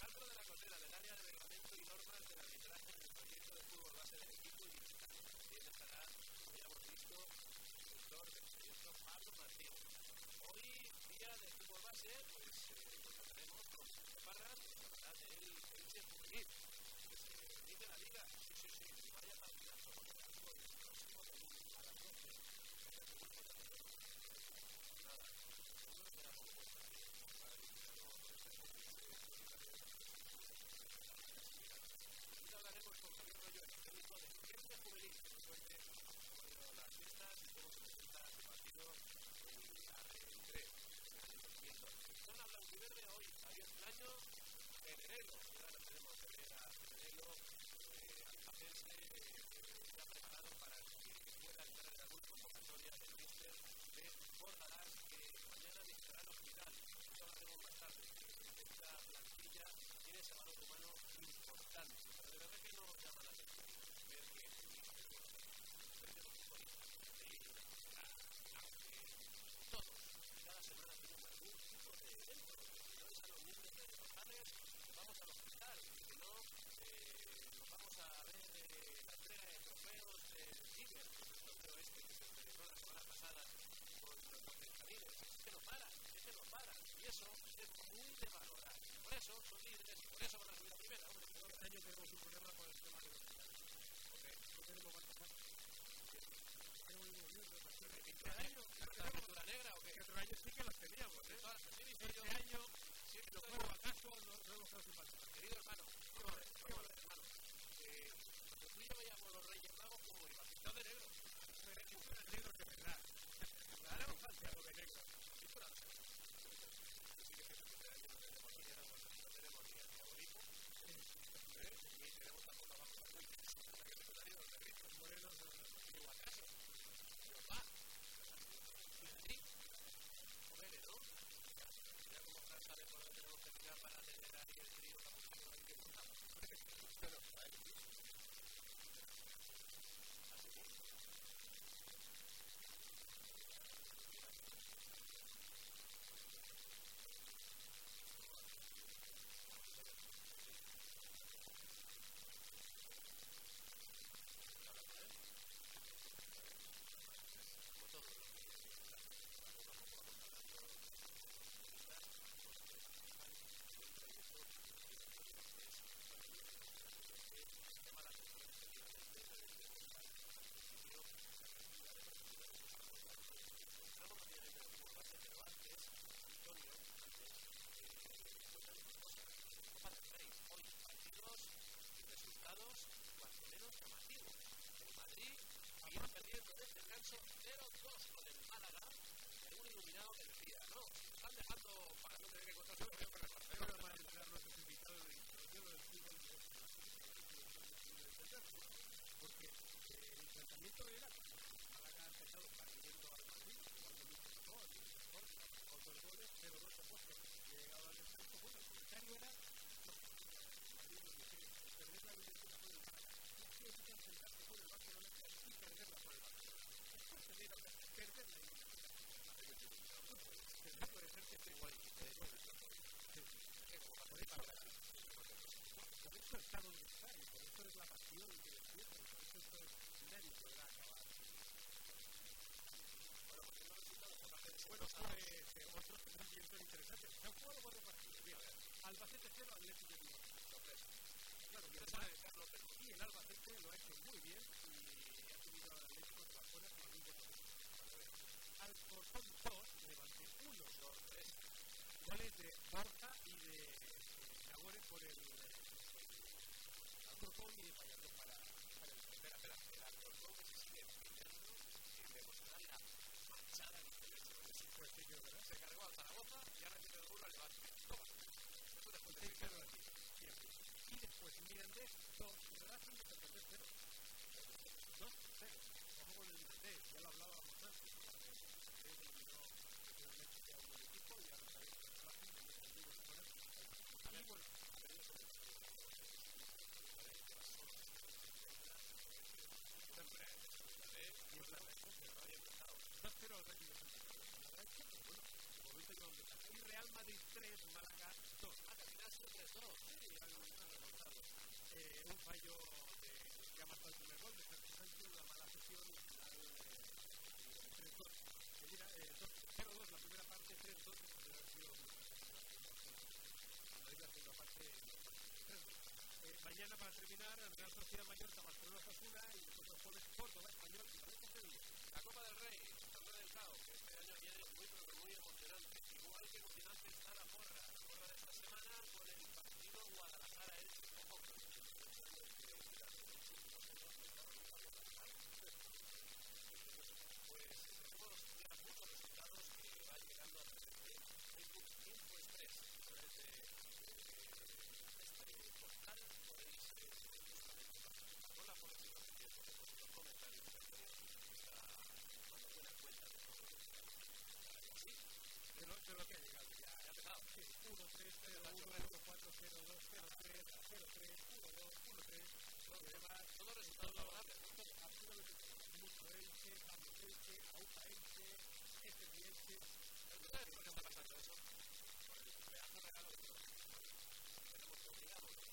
Alejandro de la Cotera, del área de reglamento y normas del arbitraje en el proyecto de fútbol base del equipo y también estará, como ya hemos visto, el director del proyecto Pablo Martín. Hoy, día de fútbol base, pues eh, nos encontraremos con Parra, que hablará del Elche Juvenil, que se dice la liga, sí, sí, sí, vaya partidazo, como el próximo domingo a las 12. Nada, uno será como hablaremos con Javier Rollo, el técnico de Gente Juvenil, que nos cuente cómo han ido las fiestas y cómo se presenta este partido en la reentré. Son la blanquiverde hoy, Javier Plaño, Federelo, ya lo tenemos Herrera, Federelo, eh, alfacense, eh, está preparado para que pueda entrar en la convocatoria del míster de Bordalás, que mañana visitará el hospital. Eso hablaremos más tarde, que esta plantilla tiene ese valor humano importante, pero de verdad que no llama la atención ver que todos cada semana tienen algún tipo de evento, que no es a los niños de los padres, del trofeo este que se celebró la semana pasada con los benjamines, es que no paran, es que no paran, y eso es muy de valorar. Por eso son líderes y por eso van a subir a primera. Hombre, este año tenemos un problema con el tema de los porque No tenemos más pasar. Tenemos un movimiento de pasión. ¿Este año? ¿La pintura negra o qué? Que otro año sí que las teníamos, ¿eh? Todas las visto Este año, Sí, los juegos acaso, no, hemos estado sin pasar. Querido hermano, vamos a ver, vamos a ver, hermano. Eh, y yo veíamos los Reyes Magos como iba pintado de negro. Pintura de negro de verdad. Claro, falta de negro. Pintura de negro. Así que este año no tenemos ni el- no tenemos ni el favorito, ¿eh? ni tenemos tampoco abajo la cuenta. O sea que secundario los negritos. Morelos, no, no. Y Guacaso. Y Opa. Y Madrid. Joder, ¿no? Mira cómo Fran sabe por dónde tenemos que tirar para tener ahí el trío capuzino ahí que montamos. Bueno, ahí. Así que. como todo lo que poco a poco vamos hablando llama la atención efectivamente principio entramos rápidamente en el fútbol base pero antes Antonio antes cuéntanos una cosa Copa del Rey hoy partidos y resultados más o menos llamativos el Madrid iba perdiendo desde el descanso 0-2 con el Málaga en un iluminado que decía no, están dejando para no tener que contar con el Ahora van a entrar nuestros invitados de introducción del fútbol porque eh, el enfrentamiento de la Málaga ha empezado partiendo al Madrid, jugando mucho mejor, y mejor, con dos goles, pero dos opuestos. Y llegado al descanso, bueno, el comentario era no, el Madrid lo que quiere es perder la Bundesliga por el Málaga. No quiere que enfrentarse con el Barcelona y perderla por el Barcelona. Después se viene a perder la Bundesliga. Que no puede ser que esté igual. Por eso está donde está y por eso es la pasión que despierta y por eso esto es nadie podrá acabar. bueno, porque no resultados aparte de ser Bueno, pasados. pues eh, otros que también son interesantes. Se han jugado varios partidos. Mira, Albacete 0, Atlético de Bilbao. Claro, y el, Carlos Pérez. y el Albacete lo ha hecho muy bien y ha tenido al Atlético de Barcelona con algún de Alcorcón 2, Levante 1. 2, 3. De Borja y de eh, Nagore por el eh, Alcorcón y de para, el Espera, espera, el Alcorcón que se sigue empeñando en demostrar la manchada pues sí, creo, ¿verdad? Se cargó al Zaragoza y ahora tiene uno al Levante. Toma. Tú después de. Y después Mirandés 2, Racing de Santander 0. 2 0. Ojo con el Mirandés, ya lo hablábamos Cádiz 3, Málaga 2. Ah, terminaste 3-2, sí, algo remontado. Eh, un fallo de, que ha marcado el primer gol de Sergio Sánchez, una mala gestión al eh, 3-2. Mira, eh, 0-2 la primera parte, 3-2 la segunda parte. Eh, mañana, para terminar, Real Sociedad Mallorca, Barcelona, Osasuna y después jueves Córdoba, Español y Valencia La Copa del Rey, Santander del Cao, que este año viene muy, pero muy emocionante. Igual que Guadalajara. reality.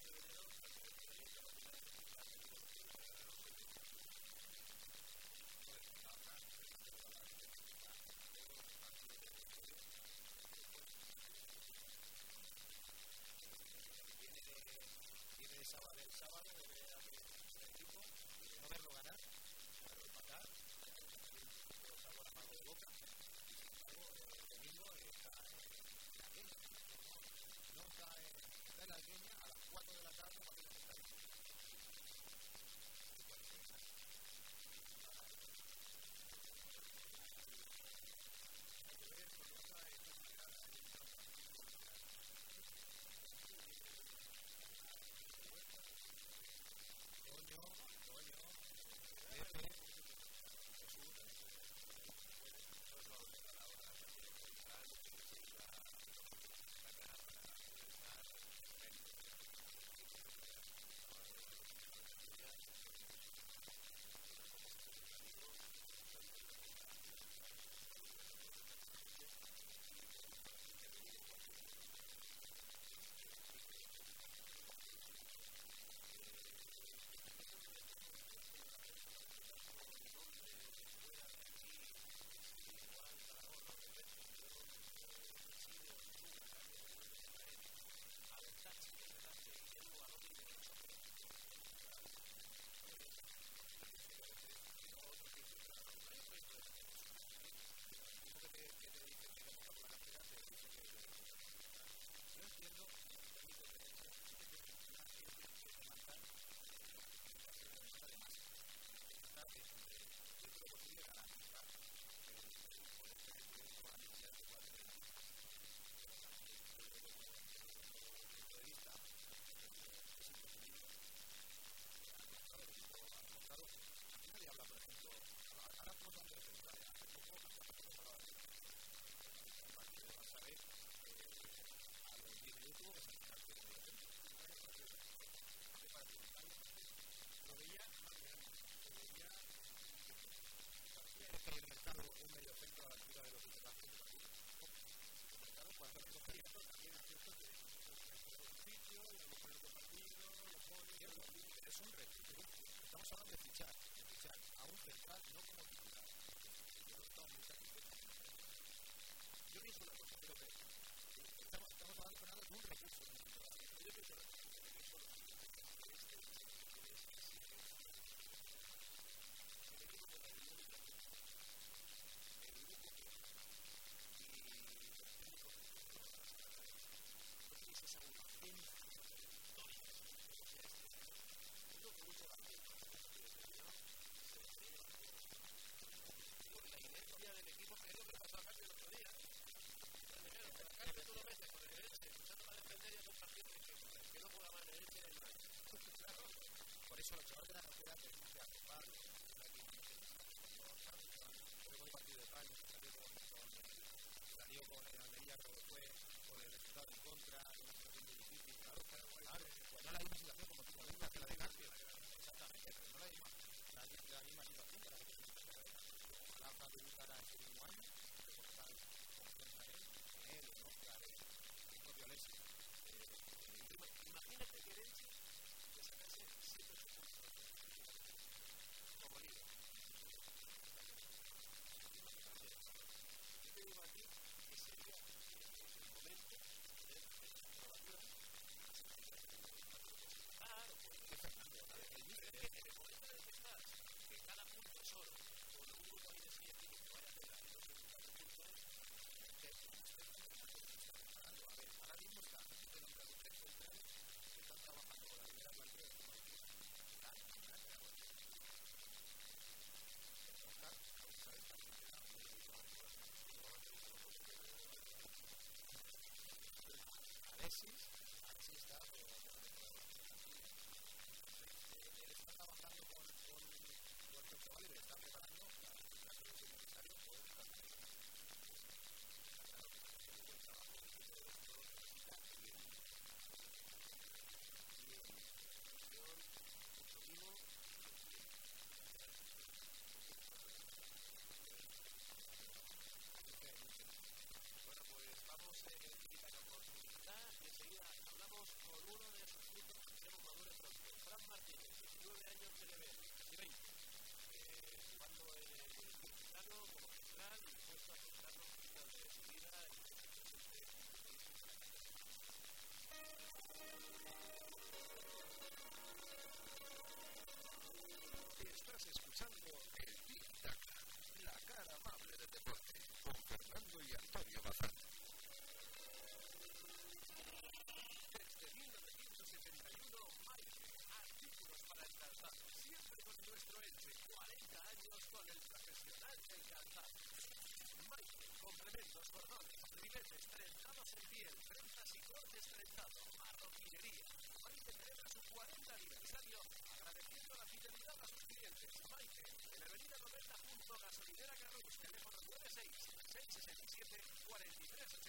something else.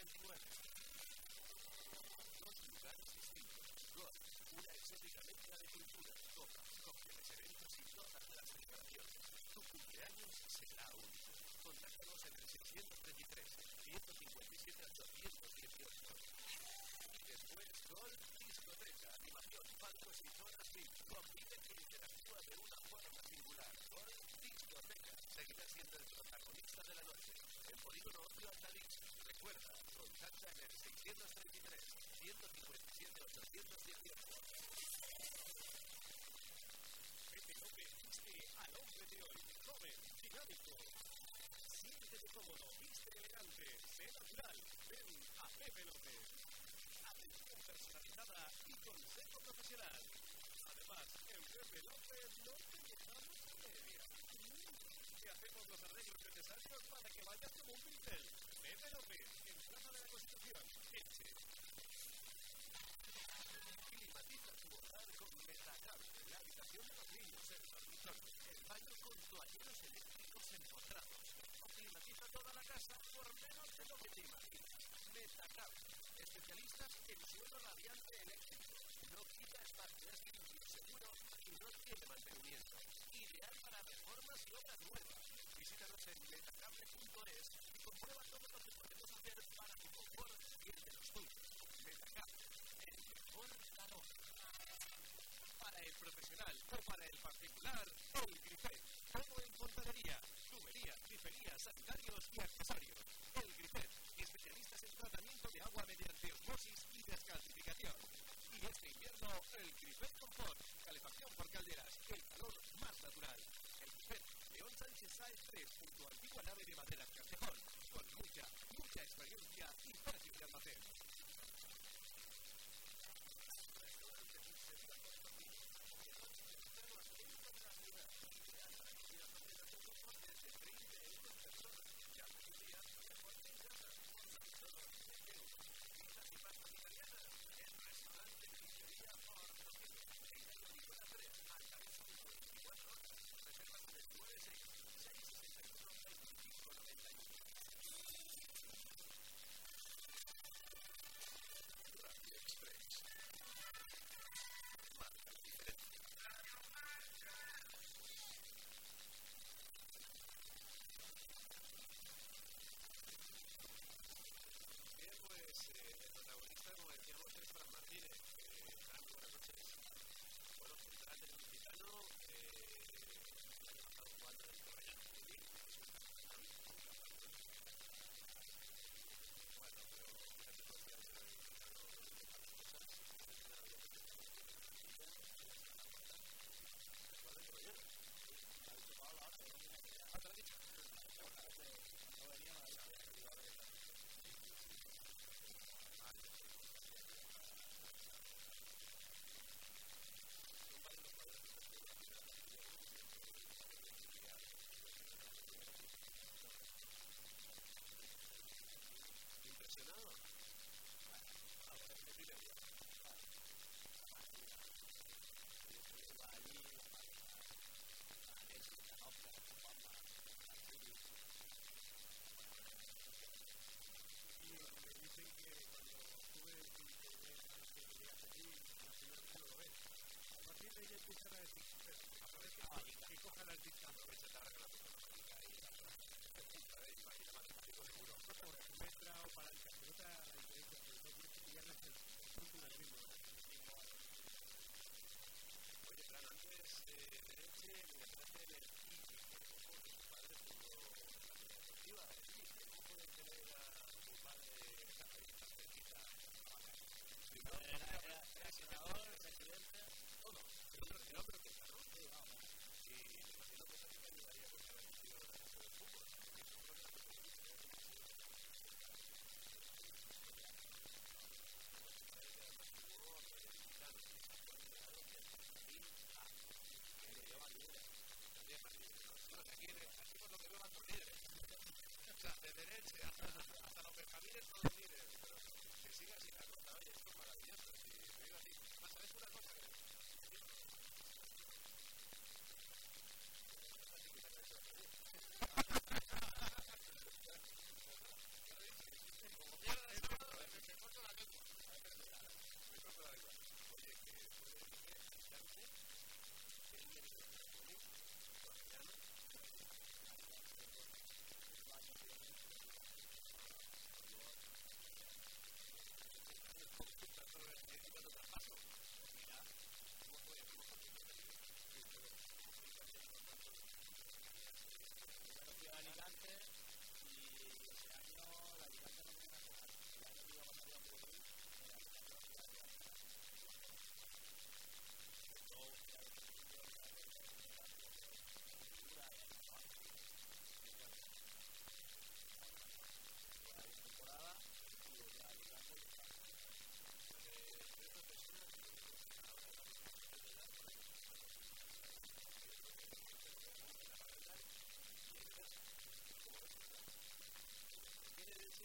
4389. Dos lugares distintos. Golf, una exótica mezcla de cultura, copa, cócteles, eventos y todas las celebraciones. Tu cumpleaños será único. Contáctanos en el 633 157 818. Y después Golf Discoteca, animación, palcos y zonas VIP. Convive que interactúa de una forma singular. Golf Discoteca seguirá siendo el protagonista de la noche. En Polígono Ocio Altalix. Recuerda, contacta en el 633 157 818. Pepe López viste al hombre de hoy, joven, dinámico. Siéntete cómodo, viste elegante, sé natural. Ven a Pepe López. Atención personalizada y consejo profesional. Además, en Pepe López no te dejamos media. Te hacemos los arreglos necesarios para que vayas como un pincel. Pepe López, en Plaza de la Constitución, Elche. Climatiza tu hogar con Metacable, la habitación de los niños, el dormitorio, el baño con toalleros eléctricos empotrados. Climatiza toda la casa por menos de lo que te imaginas. Metacable, especialistas en suelo radiante eléctrico. No quita espacio, es limpio, seguro y no tiene mantenimiento. Ideal para reformas y obras nuevas. Visítanos en y comprueba todo lo que podemos hacer para tu confort y el de los tuyos. El mejor. Para el profesional o para el particular, el Grifet. Todo en fontanería, tubería, grifería, sanitarios y accesorios. El Grifet, especialistas en tratamiento de agua mediante osmosis y descalcificación. Y este invierno, el Grifet Confort, calefacción por calderas, el calor más natural. Sánchez Sáez 3, junto a antigua nave de madera Castejón, mucha, experiencia y de.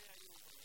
Pero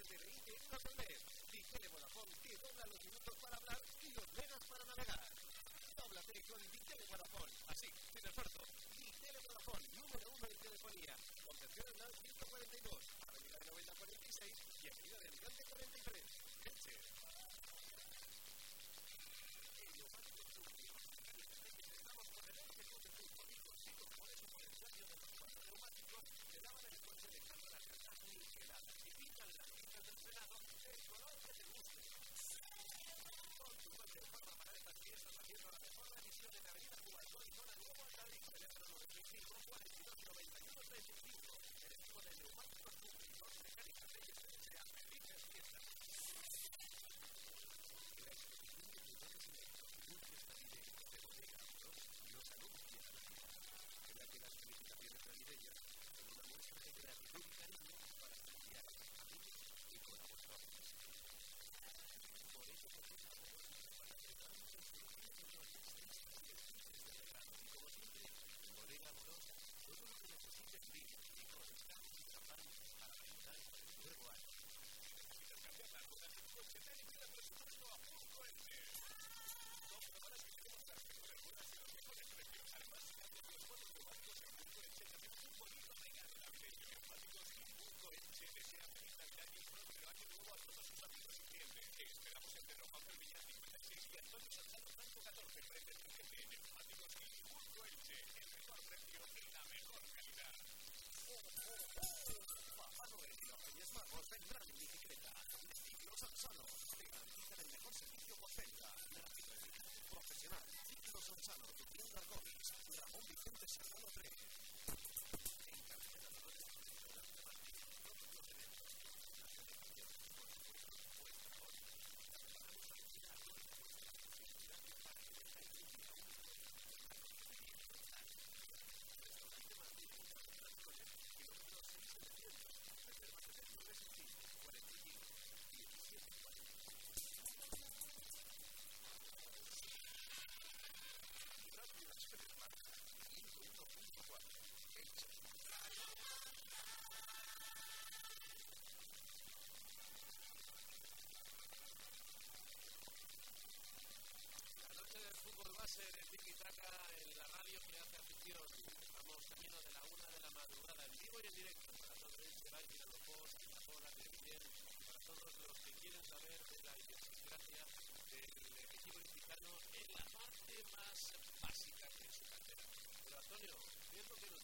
desde RITE los mes. Ligele Vodafone te dobla los minutos para hablar y los megas para navegar. Dóblate con Ligele Vodafone. Así, sin esfuerzo. Ligele Vodafone, número uno en telefonía. Concepción Blanc 142, Avenida de 9046 y Avenida de Alicante 43. madrugada en vivo y en directo para todos los que vayan a los post, a de Miguel, para todos los que quieren saber de la idiosincrasia del equipo mexicano en la parte más básica de su carrera. Pero Antonio, viendo que nos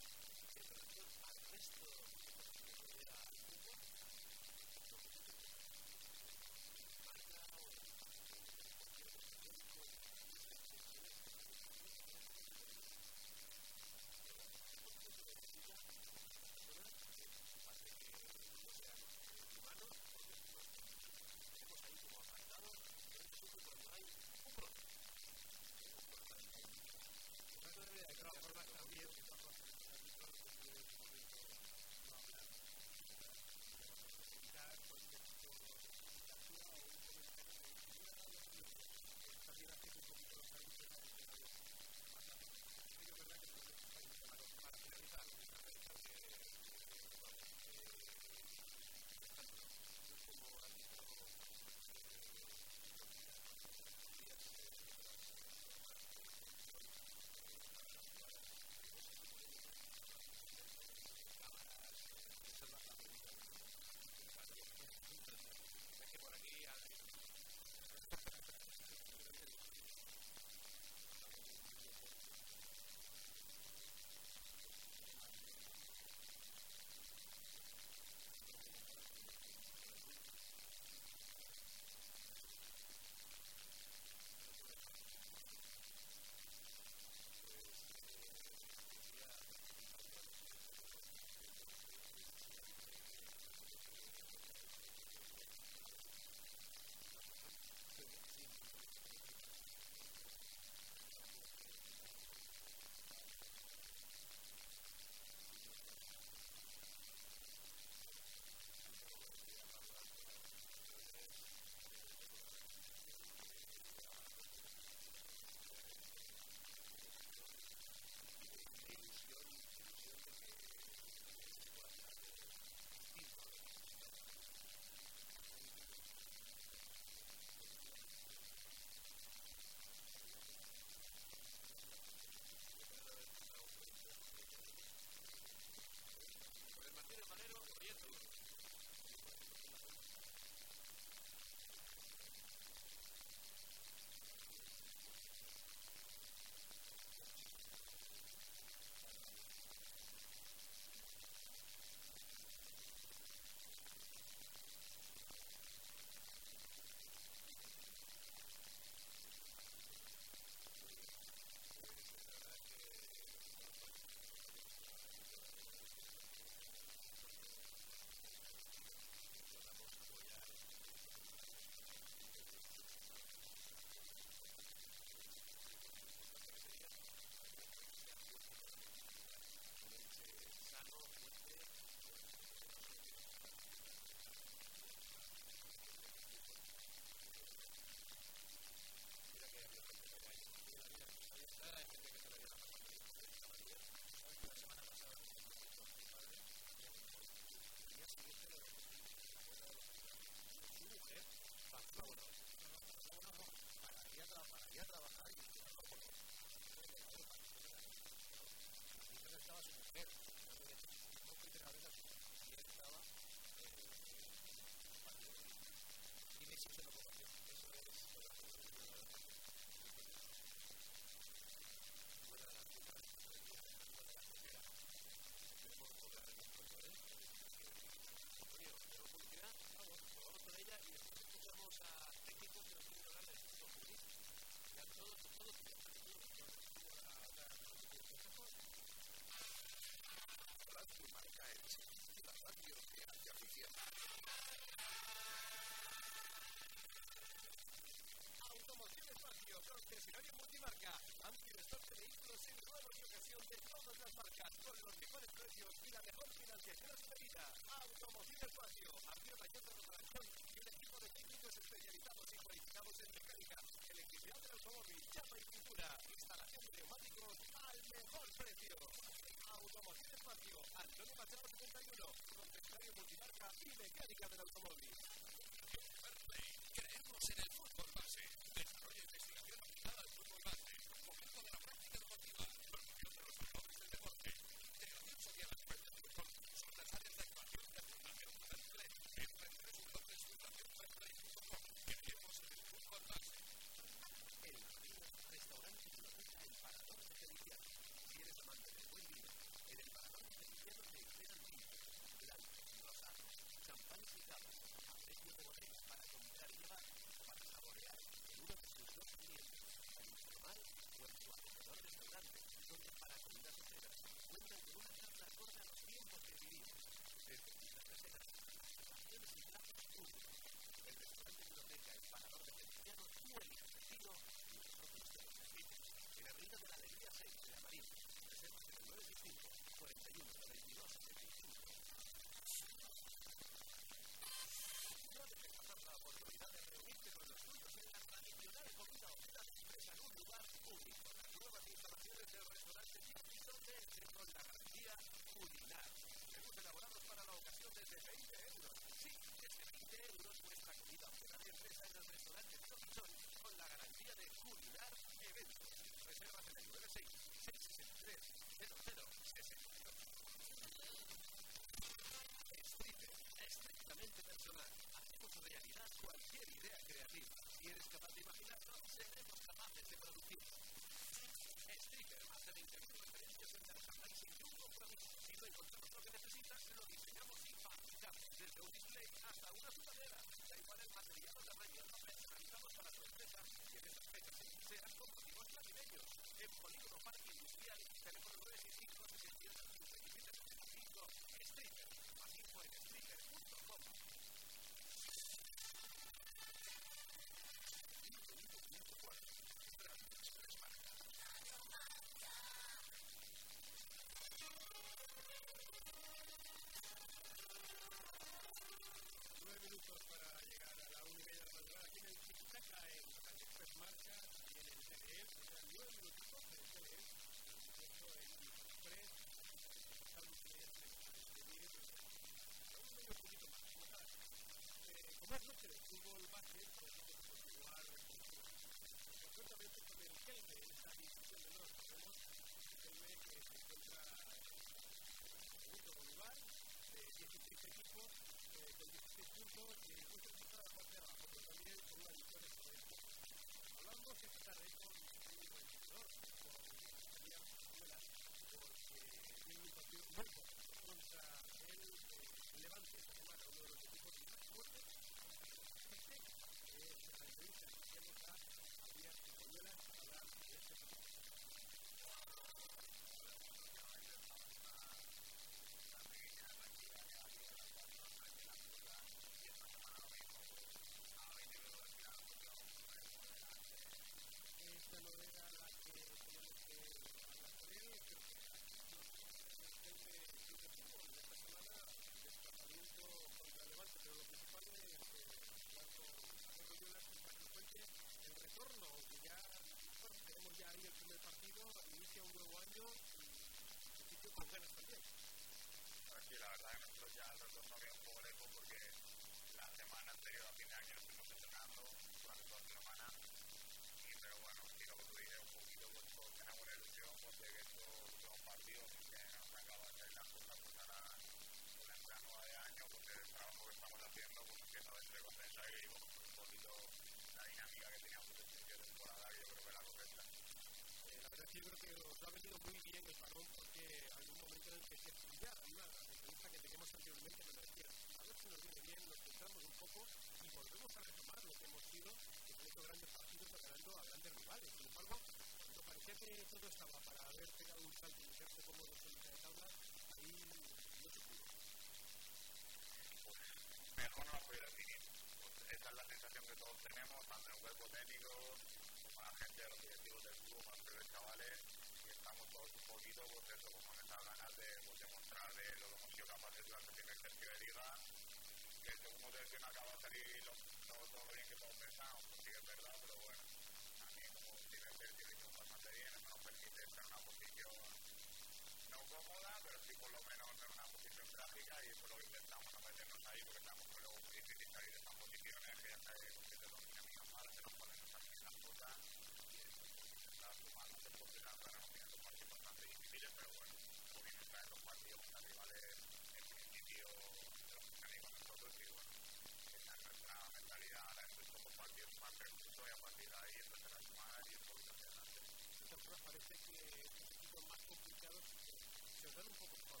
se dan un poco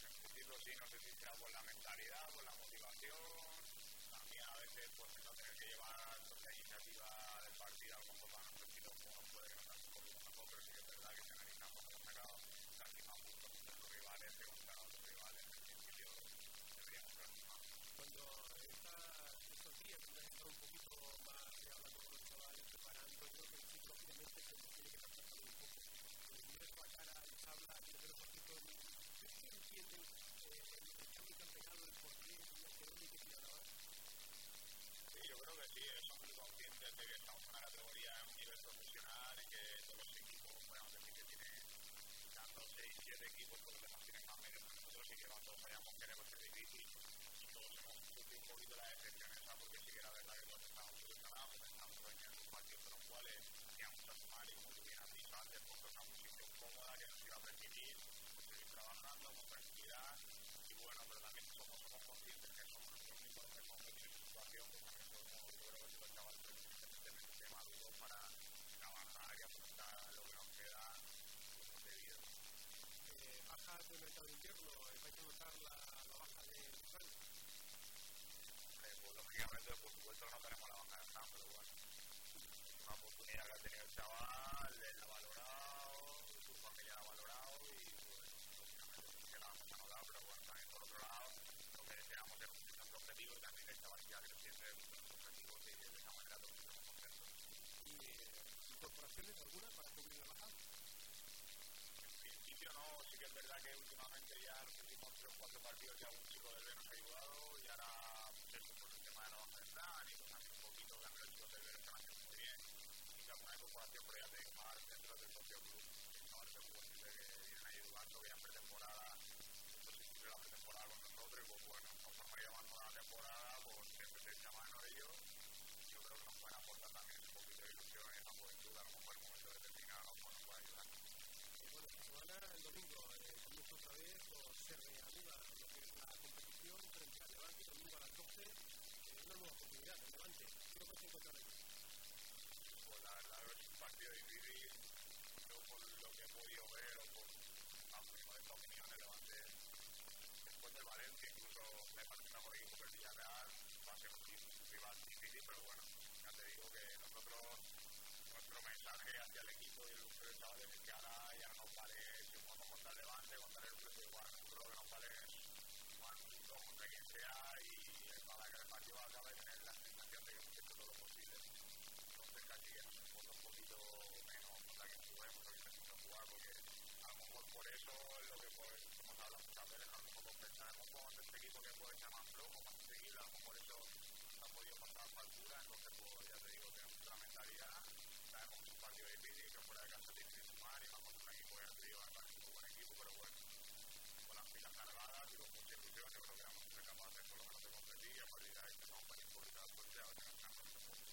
principio sí, no sé si será por la mentalidad, por la motivación, también a veces pues no tener que llevar la iniciativa del partido a lo mejor para nuestro estilo pues, puede que nos haga un poquito mejor, pero sí que es verdad que si analizamos hemos sacado casi más puntos contra los rivales que contra otros rivales, en principio deberíamos ser más. Cuando estos días tendrás que estar un poquito más eh, hablando con los chavales, preparando, yo creo que psicológicamente se nos tiene que pasar también un poco. Les miras la cara, les habla, y les por ejemplo, ¿crees que entienden eh? Sí, yo creo que sí, somos muy conscientes de que estamos en una categoría a un nivel profesional y que todos los equipos, podemos decir tienen tanto 6, 7 equipos, los demás tienen más medios que nosotros y que todos sabíamos que era ser difícil todos hemos un poquito la porque que era verdad que todos porque estábamos en partidos los cuales y antes, pues una posición cómoda que nos iba a permitir seguir trabajando con tranquilidad y bueno, pero también somos, somos conscientes que somos los únicos que hemos metido en situación, pues también somos, yo creo que los chavales suficientemente maduros para trabajar y afrontar lo que nos queda pues, debido. Eh, bajas del mercado de eh, vais a notar la, la baja de Frank. Eh, pues lógicamente, por supuesto, no tenemos la baja de Fran, pero bueno, una oportunidad que ha tenido el chaval, él la ha valorado, su familia la ha valorado y pues, lógicamente, que la vamos a notar, pero bueno, también por otro lado, lo que deseamos es cumplir nuestro objetivo y también que el chaval siga creciendo en nuestros objetivos y de esa manera todos estamos contentos. ¿Y eh, incorporaciones alguna para cubrir la baja? En principio no, sí que es verdad que últimamente ya los últimos tres o cuatro partidos ya un chico del B nos ha ayudado y ahora pues por el tema de la baja de Fran y pues también un poquito también los chicos del B están haciendo muy bien y incorporación pero ya más dentro del propio club que chavales de juventud que vienen ayudando que ya pretemporada pues si la pretemporada con nosotros y pues bueno, conforme llevando la temporada pues siempre se echa mano ellos yo creo que nos pueden aportar también un poquito de ilusión en la juventud a lo mejor un momento determinado nos puede ayudar. Bueno, semana, el domingo, eh, comienza otra vez o se reanuda lo que es la competición frente al Levante, domingo a las 12, eh, una nueva oportunidad, el Levante. ¿Qué lo a encontrar la verdad un partido difícil, yo por lo que he podido ver o por las mejores opiniones Levante después del Valencia, incluso me parece mejor equipo que el Villarreal, va a ser un rival difícil, pero bueno, ya te digo que nosotros nuestro mensaje hacia el equipo y los chavales es que ahora ya no nos vale si jugamos contra el Levante, contra el Club igual, nosotros lo que nos vale es jugar juntos contra quien sea y para que el partido acabe tener la sensación de que hemos hecho todo lo posible. Entonces casi que nos importa un poquito menos contra quien juguemos o quien necesitamos jugar porque a lo mejor por eso es lo que pues, hemos hablado muchas veces, a lo mejor pensaremos con este equipo que puede ser más flojo, más seguido, a lo mejor eso no ha podido pasar factura, entonces pues ya te digo que nuestra mentalidad sabemos que es un partido difícil, que fuera de casa tiene que sumar y vamos con un equipo de arriba, es un buen equipo, pero bueno, con las pilas cargadas y con mucha ilusión, yo creo que vamos a ser capaces por lo menos de competir y a partir de ahí empezamos a venir un poquito la suerte a ver si nos ganamos este punto.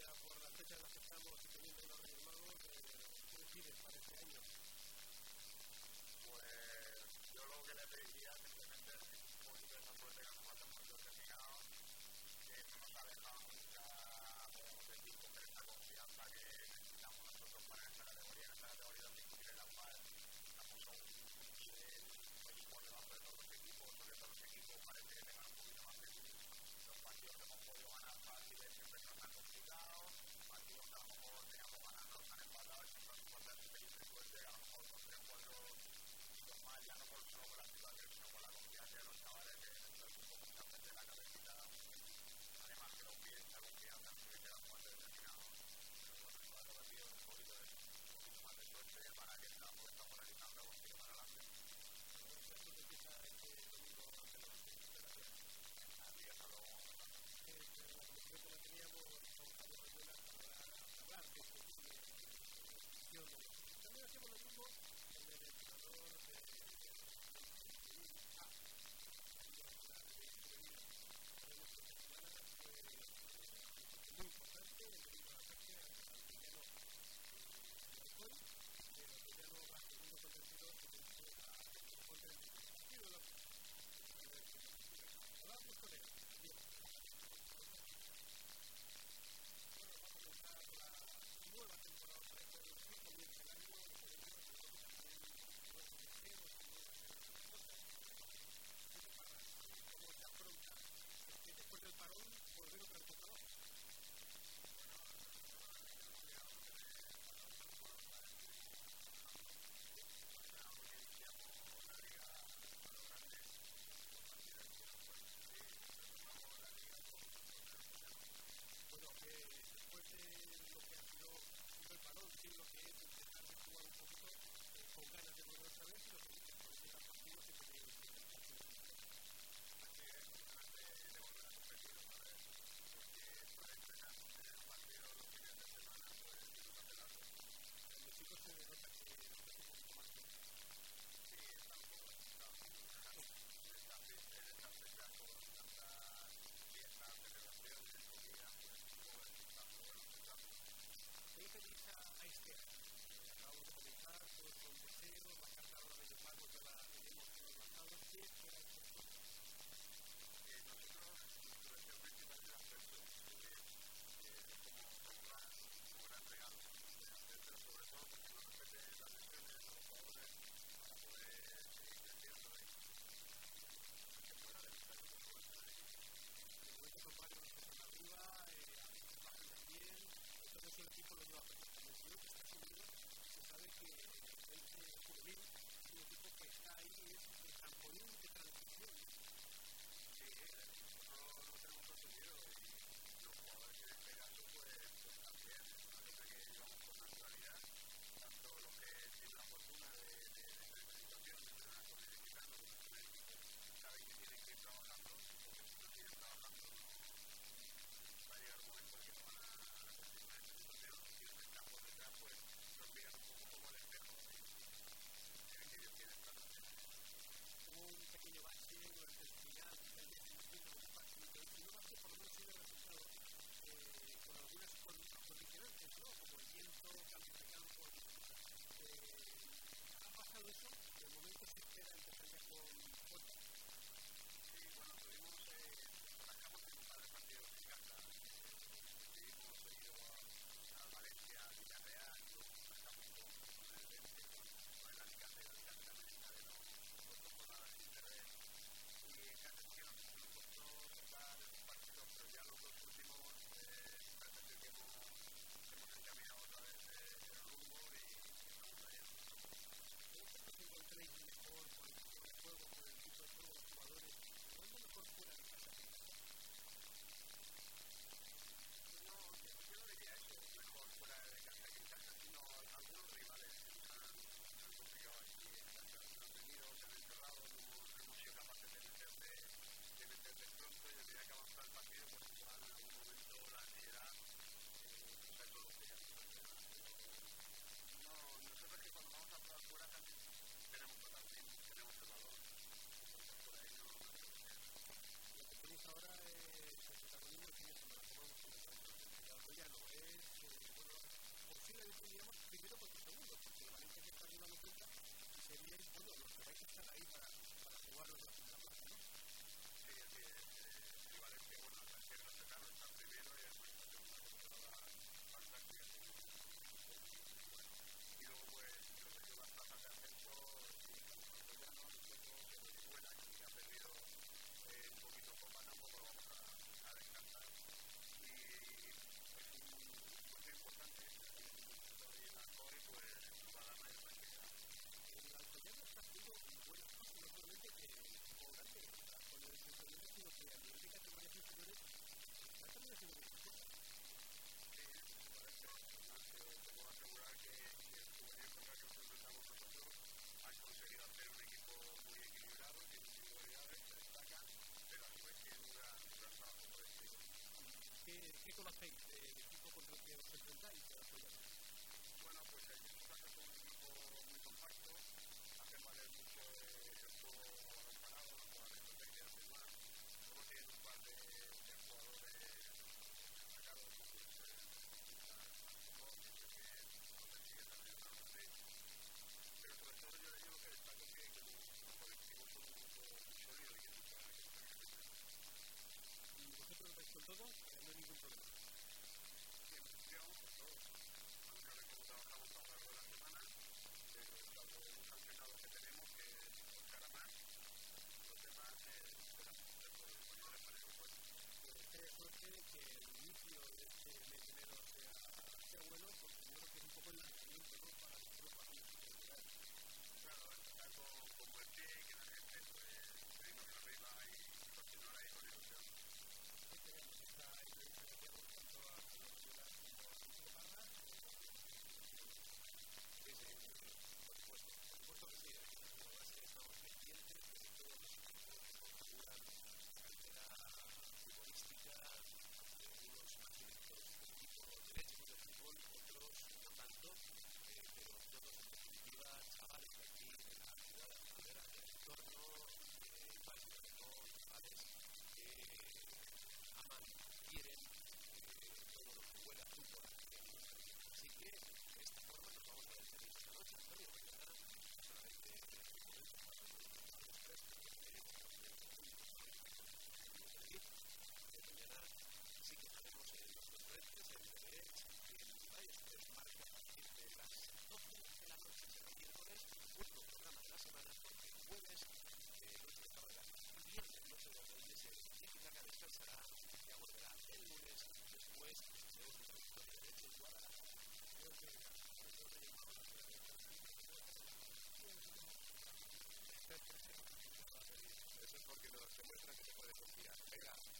Eh, estamos teniendo los Reyes Magos, eh, ¿qué decides para este año? Pues yo lo que le pediría hacemos lo mismo en el entrenador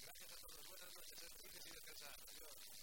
Gracias a todos. Buenas noches. Este Adiós.